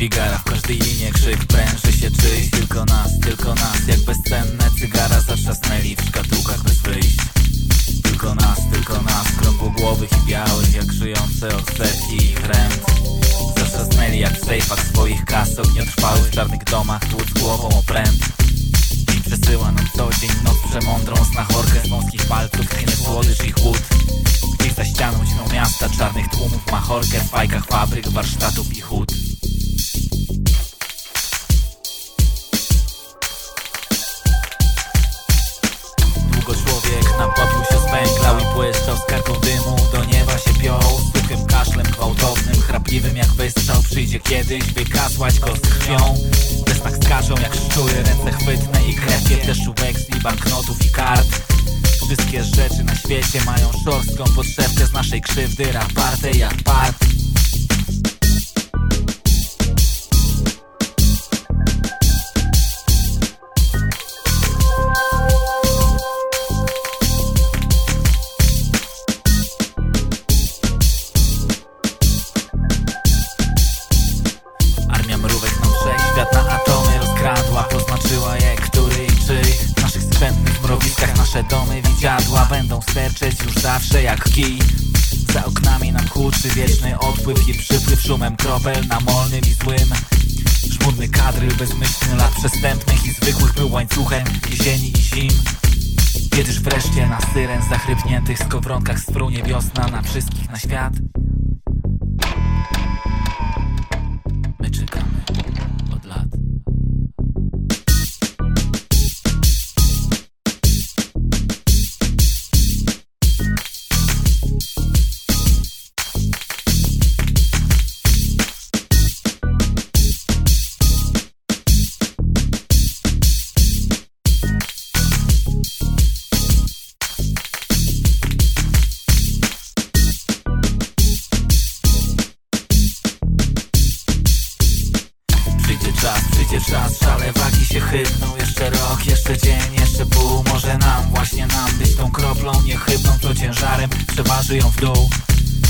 dźwigara. W każdej linie krzyk pręży się czyjś. Tylko nas, tylko nas Jak bezcenne cygara. Zatrzasnęli w szkatułkach bez wyjść. Tylko nas, tylko nas Krągłogłowych i białych Jak żyjące od setki i ręk Zatrzasnęli jak w sejfach swoich kas Ogniotrwały w czarnych domach Tłuc głową o pręt. I przesyła nam co dzień noc przemądrą Snachorkę z wąskich palców Tchnie słodycz i chłód za ścianą śmią miasta czarnych tłumów Machorkę w fajkach fabryk, warsztatów i hut. Długo człowiek na się spęklał i błyszczał z karką dymu. Do nieba się piął, suchym kaszlem gwałtownym Chrapliwym jak wystrzał. Przyjdzie kiedyś Wykasłać go z krwią. We snach skażą jak szczury, ręce chwytne i krew w deszczu weksli, banknotów i kart. Wszystkie rzeczy na świecie mają szorstką podszewkę z naszej krzywdy. Raparte jak part Będą sterczeć już zawsze jak kij. Za oknami nam huczy wieczny odpływ i przypływ Szumem. Kropel namolnym i złym. Żmudny kadry bezmyślny lat przestępnych i zwykłych Był łańcuchem jesieni i zim. Kiedyż wreszcie na syren zachrypniętych skowronkach sprunie wiosna na wszystkich na świat przyjdzie czas, szale wagi się chybną Jeszcze rok, jeszcze dzień, jeszcze pół. Może nam, właśnie nam być tą kroplą. Niechybną Co ciężarem przeważy ją w dół.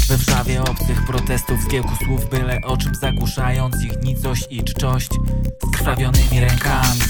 We wrzawie obcych protestów, zgiełku słów Byle o czym zagłuszając ich nicość i czczość. Z krwawionymi rękami,